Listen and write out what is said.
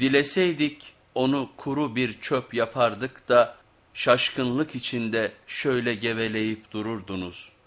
Dileseydik onu kuru bir çöp yapardık da şaşkınlık içinde şöyle geveleyip dururdunuz.''